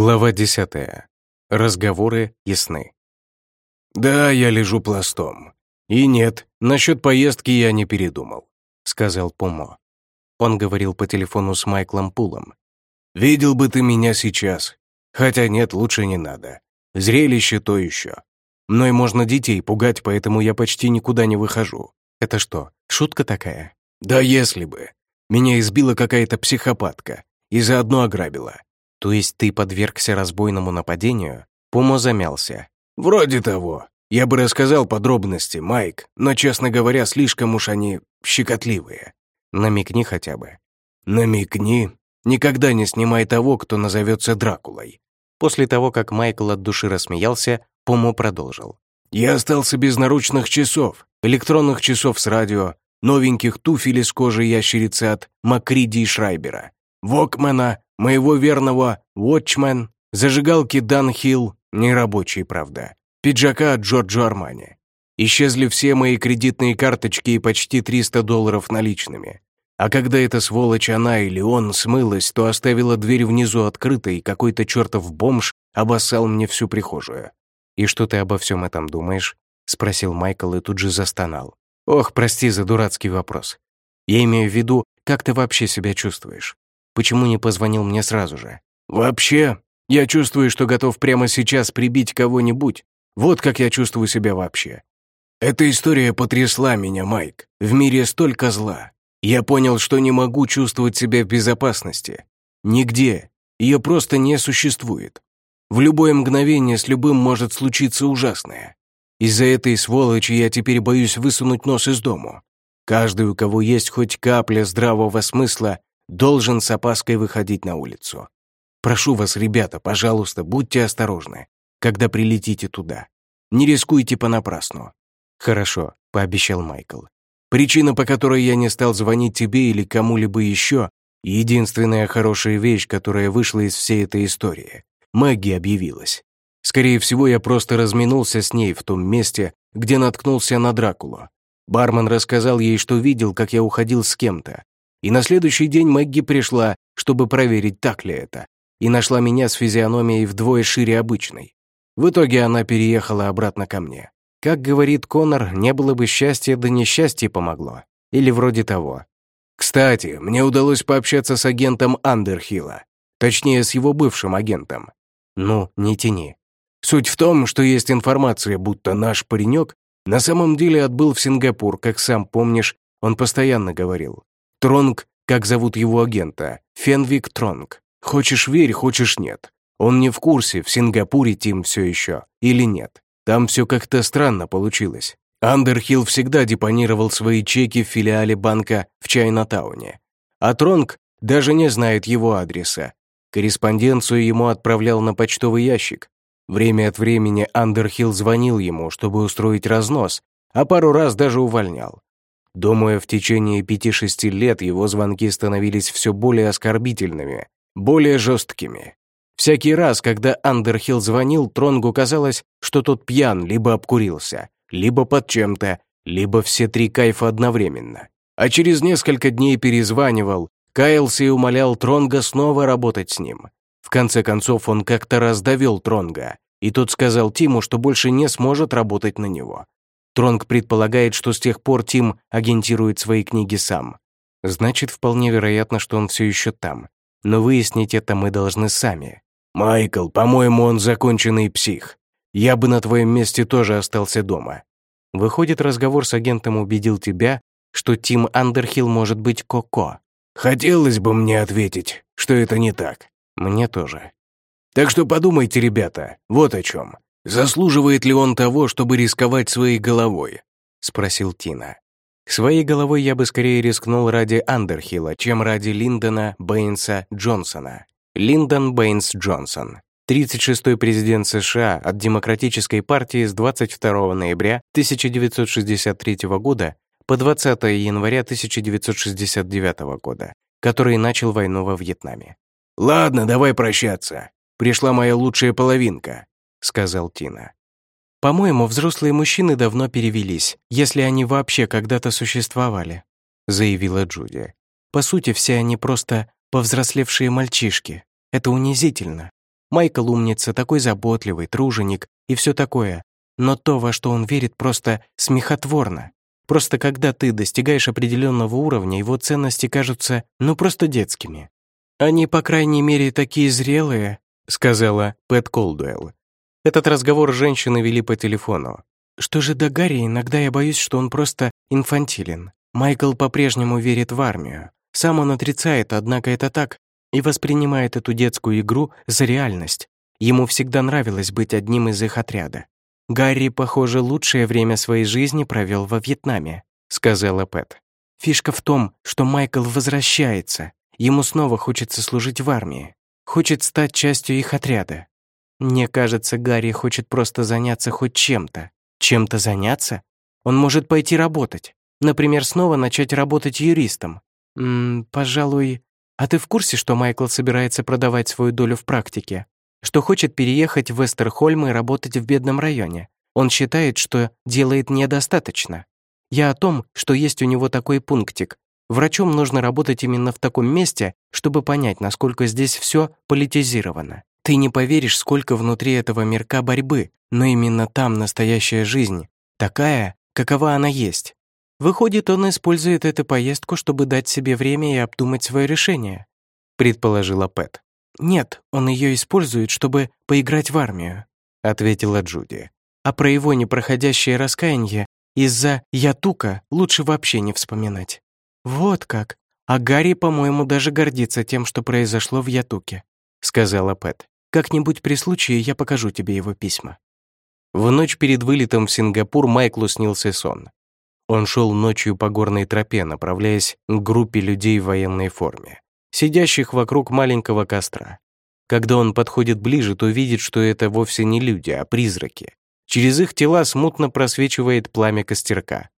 Глава 10. Разговоры ясны. «Да, я лежу пластом. И нет, насчет поездки я не передумал», — сказал Пумо. Он говорил по телефону с Майклом Пулом. «Видел бы ты меня сейчас. Хотя нет, лучше не надо. Зрелище то еще. Мной можно детей пугать, поэтому я почти никуда не выхожу. Это что, шутка такая? Да если бы. Меня избила какая-то психопатка и заодно ограбила. То есть ты подвергся разбойному нападению? Пумо замялся. Вроде того. Я бы рассказал подробности, Майк, но, честно говоря, слишком уж они щекотливые. Намекни хотя бы. Намекни. Никогда не снимай того, кто назовется Дракулой. После того, как Майкл от души рассмеялся, Пумо продолжил. Я остался без наручных часов, электронных часов с радио, новеньких туфель из кожи ящерицы от Макриди и Шрайбера, Вокмана, моего верного Watchman, зажигалки Данхилл, нерабочие, правда, пиджака от Джорджо Армани. Исчезли все мои кредитные карточки и почти 300 долларов наличными. А когда эта сволочь она или он смылась, то оставила дверь внизу открытой, и какой-то чертов бомж обоссал мне всю прихожую. «И что ты обо всем этом думаешь?» — спросил Майкл и тут же застонал. «Ох, прости за дурацкий вопрос. Я имею в виду, как ты вообще себя чувствуешь? Почему не позвонил мне сразу же? Вообще, я чувствую, что готов прямо сейчас прибить кого-нибудь. Вот как я чувствую себя вообще. Эта история потрясла меня, Майк. В мире столько зла. Я понял, что не могу чувствовать себя в безопасности. Нигде. Ее просто не существует. В любое мгновение с любым может случиться ужасное. Из-за этой сволочи я теперь боюсь высунуть нос из дому. Каждый, у кого есть хоть капля здравого смысла, должен с опаской выходить на улицу. Прошу вас, ребята, пожалуйста, будьте осторожны, когда прилетите туда. Не рискуйте понапрасну». «Хорошо», — пообещал Майкл. «Причина, по которой я не стал звонить тебе или кому-либо еще, единственная хорошая вещь, которая вышла из всей этой истории. Мэгги объявилась. Скорее всего, я просто разминулся с ней в том месте, где наткнулся на Дракулу. Бармен рассказал ей, что видел, как я уходил с кем-то, и на следующий день Мэгги пришла, чтобы проверить, так ли это, и нашла меня с физиономией вдвое шире обычной. В итоге она переехала обратно ко мне. Как говорит Конор, не было бы счастья, да несчастье помогло. Или вроде того. Кстати, мне удалось пообщаться с агентом Андерхилла. Точнее, с его бывшим агентом. Ну, не тяни. Суть в том, что есть информация, будто наш паренек на самом деле отбыл в Сингапур, как сам помнишь, он постоянно говорил. Тронг, как зовут его агента, Фенвик Тронг. Хочешь верь, хочешь нет. Он не в курсе, в Сингапуре Тим все еще или нет. Там все как-то странно получилось. Андерхилл всегда депонировал свои чеки в филиале банка в Чайнатауне. А Тронг даже не знает его адреса. Корреспонденцию ему отправлял на почтовый ящик. Время от времени Андерхилл звонил ему, чтобы устроить разнос, а пару раз даже увольнял. Думаю, в течение пяти-шести лет его звонки становились все более оскорбительными, более жесткими. Всякий раз, когда Андерхилл звонил, Тронгу казалось, что тот пьян, либо обкурился, либо под чем-то, либо все три кайфа одновременно. А через несколько дней перезванивал, каялся и умолял Тронга снова работать с ним. В конце концов, он как-то раз довел Тронга, и тот сказал Тиму, что больше не сможет работать на него. Тронг предполагает, что с тех пор Тим агентирует свои книги сам. Значит, вполне вероятно, что он все еще там. Но выяснить это мы должны сами. «Майкл, по-моему, он законченный псих. Я бы на твоем месте тоже остался дома». Выходит, разговор с агентом убедил тебя, что Тим Андерхилл может быть Коко. Хотелось бы мне ответить, что это не так. Мне тоже. Так что подумайте, ребята, вот о чем. «Заслуживает ли он того, чтобы рисковать своей головой?» — спросил Тина. «Своей головой я бы скорее рискнул ради Андерхилла, чем ради Линдона Бэйнса Джонсона». Линдон Бэйнс Джонсон, 36-й президент США от Демократической партии с 22 ноября 1963 года по 20 января 1969 года, который начал войну во Вьетнаме. «Ладно, давай прощаться. Пришла моя лучшая половинка. — сказал Тина. «По-моему, взрослые мужчины давно перевелись, если они вообще когда-то существовали», — заявила Джуди. «По сути, все они просто повзрослевшие мальчишки. Это унизительно». Майкл умница, такой заботливый, труженик и все такое. Но то, во что он верит, просто смехотворно. Просто когда ты достигаешь определенного уровня, его ценности кажутся, ну, просто детскими. «Они, по крайней мере, такие зрелые», — сказала Пэт Колдуэлл. Этот разговор женщины вели по телефону. «Что же до Гарри, иногда я боюсь, что он просто инфантилен. Майкл по-прежнему верит в армию. Сам он отрицает, однако это так, и воспринимает эту детскую игру за реальность. Ему всегда нравилось быть одним из их отряда. «Гарри, похоже, лучшее время своей жизни провел во Вьетнаме», — сказала Пэт. «Фишка в том, что Майкл возвращается. Ему снова хочется служить в армии. Хочет стать частью их отряда. Мне кажется, Гарри хочет просто заняться хоть чем-то. Чем-то заняться? Он может пойти работать. Например, снова начать работать юристом. М пожалуй... А ты в курсе, что Майкл собирается продавать свою долю в практике? Что хочет переехать в Вестерхольм и работать в бедном районе? Он считает, что делает недостаточно. Я о том, что есть у него такой пунктик. Врачом нужно работать именно в таком месте, чтобы понять, насколько здесь все политизировано. Ты не поверишь, сколько внутри этого мирка борьбы, но именно там настоящая жизнь, такая, какова она есть. Выходит, он использует эту поездку, чтобы дать себе время и обдумать свое решение, предположила Пэт. Нет, он ее использует, чтобы поиграть в армию, ответила Джуди. А про его непроходящее раскаяние из-за Ятука лучше вообще не вспоминать. Вот как. А Гарри, по-моему, даже гордится тем, что произошло в Ятуке, сказала Пэт. Как-нибудь при случае я покажу тебе его письма. В ночь перед вылетом в Сингапур Майклу снился сон. Он шел ночью по горной тропе, направляясь к группе людей в военной форме, сидящих вокруг маленького костра. Когда он подходит ближе, то видит, что это вовсе не люди, а призраки. Через их тела смутно просвечивает пламя костерка.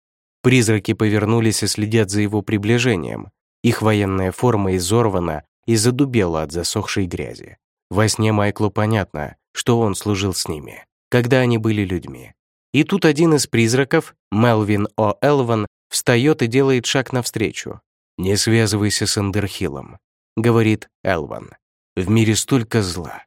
Призраки повернулись и следят за его приближением. Их военная форма изорвана и задубела от засохшей грязи. Во сне Майклу понятно, что он служил с ними, когда они были людьми. И тут один из призраков, Мелвин О. Элван, встает и делает шаг навстречу. «Не связывайся с Андерхиллом», — говорит Элван. «В мире столько зла».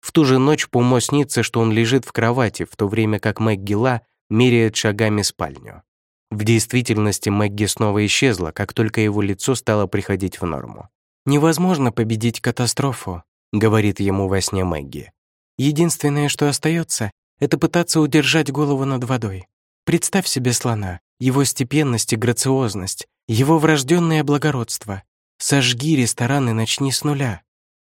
В ту же ночь Пумо снится, что он лежит в кровати, в то время как Мэгги Ла меряет шагами спальню. В действительности Мэгги снова исчезла, как только его лицо стало приходить в норму. «Невозможно победить катастрофу», — говорит ему во сне Мэгги. «Единственное, что остается, это пытаться удержать голову над водой. Представь себе слона, его степенность и грациозность, его врожденное благородство. Сожги ресторан и начни с нуля.